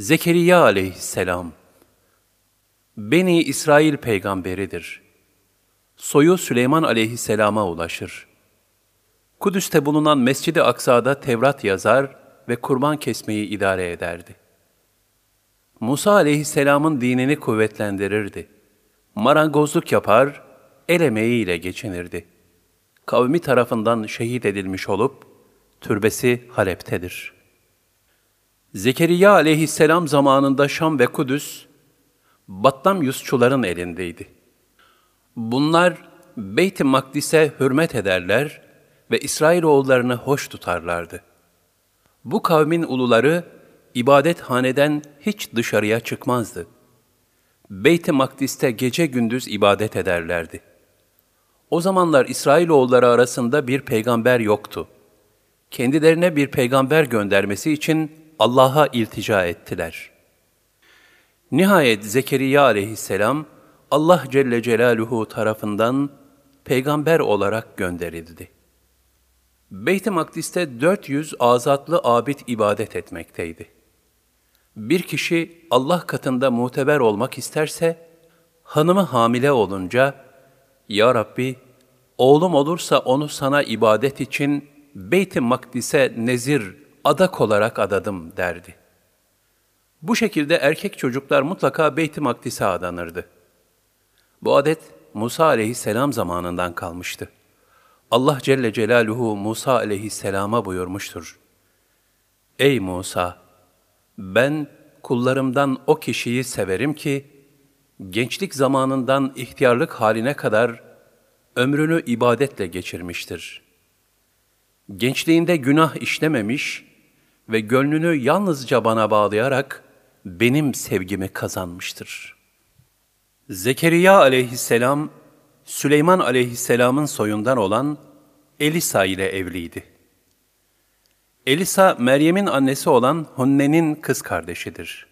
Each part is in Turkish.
Zekeriya aleyhisselam, Beni İsrail peygamberidir. Soyu Süleyman aleyhisselama ulaşır. Kudüs'te bulunan Mescid-i Aksa'da Tevrat yazar ve kurban kesmeyi idare ederdi. Musa aleyhisselamın dinini kuvvetlendirirdi. Marangozluk yapar, el emeğiyle geçinirdi. Kavmi tarafından şehit edilmiş olup, türbesi Halep'tedir.'' Zekeriya aleyhisselam zamanında Şam ve Kudüs, Battam Yusçuların elindeydi. Bunlar Beyt-i Makdis'e hürmet ederler ve İsrailoğullarını hoş tutarlardı. Bu kavmin uluları ibadethaneden hiç dışarıya çıkmazdı. Beyt-i Makdis'te gece gündüz ibadet ederlerdi. O zamanlar İsrailoğulları arasında bir peygamber yoktu. Kendilerine bir peygamber göndermesi için Allah'a iltica ettiler. Nihayet Zekeriya aleyhisselam Allah Celle Celaluhu tarafından peygamber olarak gönderildi. Beyt-i Makdis'te 400 azatlı abid ibadet etmekteydi. Bir kişi Allah katında muteber olmak isterse, hanımı hamile olunca, Ya Rabbi, oğlum olursa onu sana ibadet için Beyt-i Makdis'e nezir, adak olarak adadım derdi. Bu şekilde erkek çocuklar mutlaka Beyt-i Makdis'e adanırdı. Bu adet Musa aleyhisselam zamanından kalmıştı. Allah Celle Celaluhu Musa aleyhisselama buyurmuştur. Ey Musa! Ben kullarımdan o kişiyi severim ki, gençlik zamanından ihtiyarlık haline kadar ömrünü ibadetle geçirmiştir. Gençliğinde günah işlememiş, ve gönlünü yalnızca bana bağlayarak benim sevgimi kazanmıştır. Zekeriya aleyhisselam, Süleyman aleyhisselamın soyundan olan Elisa ile evliydi. Elisa, Meryem'in annesi olan Hunne'nin kız kardeşidir.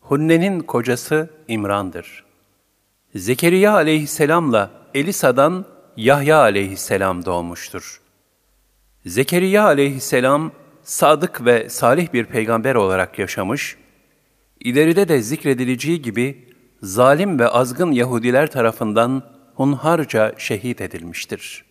Hunne'nin kocası İmran'dır. Zekeriya aleyhisselamla Elisa'dan Yahya aleyhisselam doğmuştur. Zekeriya aleyhisselam, sadık ve salih bir peygamber olarak yaşamış, ileride de zikredileceği gibi zalim ve azgın Yahudiler tarafından hunharca şehit edilmiştir.''